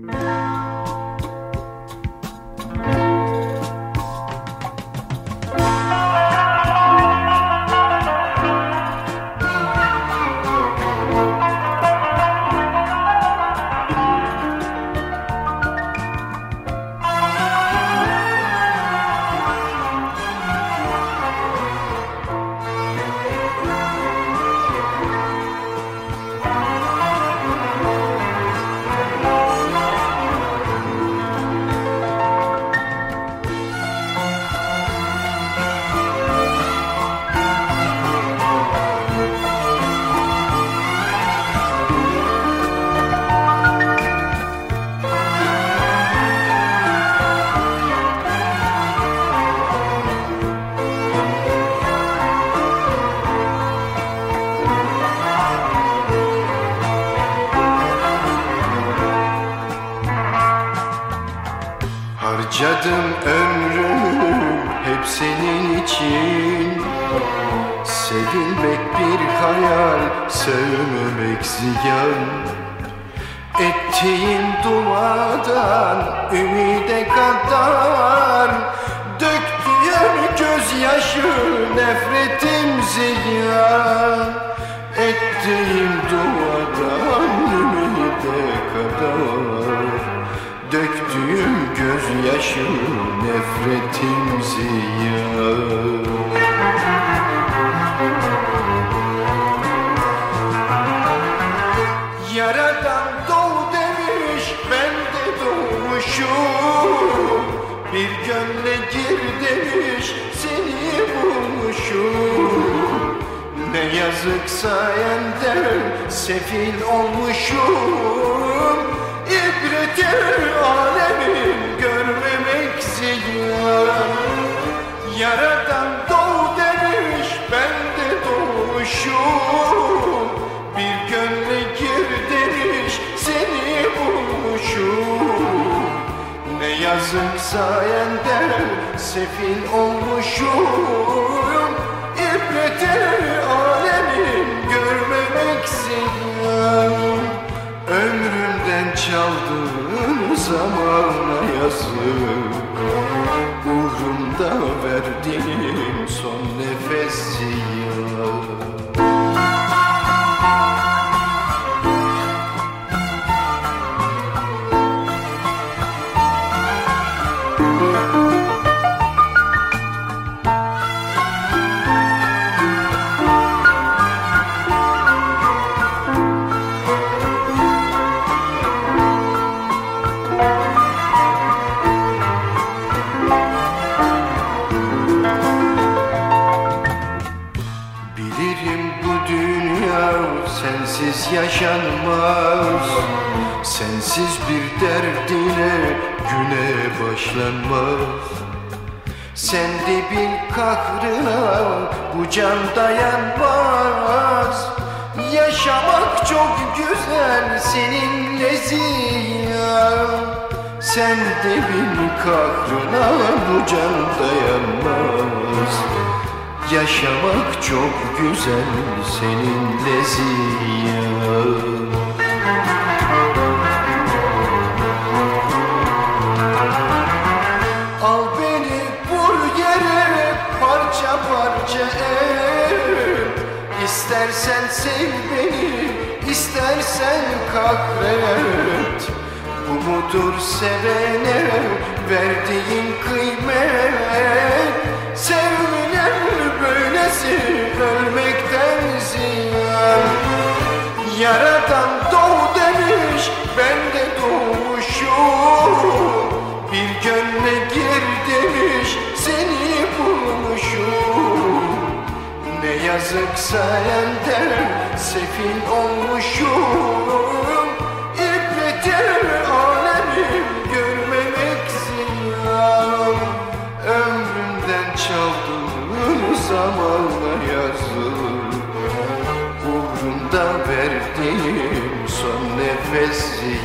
Mm-hmm. Harcadım ömrümü hep senin için. Sevilmek bir hayal, sevmemek ziyan. Ettiğim duadan ümide kadar. Döktüğüm gözyaşı nefretim ziyan. Ettiğim duadan ümide kadar Döktüğüm gözyaşı nefretim ziyan. Yaradan doğ demiş ben de doğmuşum. Bir gönle gir demiş seni bulmuşum. Ne yazık sayende sefil olmuşum İbreti alemin görmemek ziyan. Yaradan doğ demiş ben de doğmuşum Bir gönle gir demiş seni bulmuşum. Ne yazık sayende sefil olmuşum. İbreti zamana yazık Uğrumda verdiğim son nefes ziyan sensiz yaşanmaz. Sensiz bir derdine güne başlanmaz. Sen de bil kahrına bu can dayanmaz. Yaşamak çok güzel seninle ziyan Sen de bil kahrına bu can dayanmaz Yaşamak çok güzel seninle ziyan. Al beni vur yere parça parça et İstersen sev beni istersen kahret. Bu mudur sevene verdiğin kıymet. Sevmeyen böylesi ölmekten ziyan. Yaradan doğ demiş ben de doğmuşum Bir gönle gir demiş seni bulmuşum. Ne yazık sayende sefil olmuşum zamanla yazık Uğrunda verdiğim son nefesi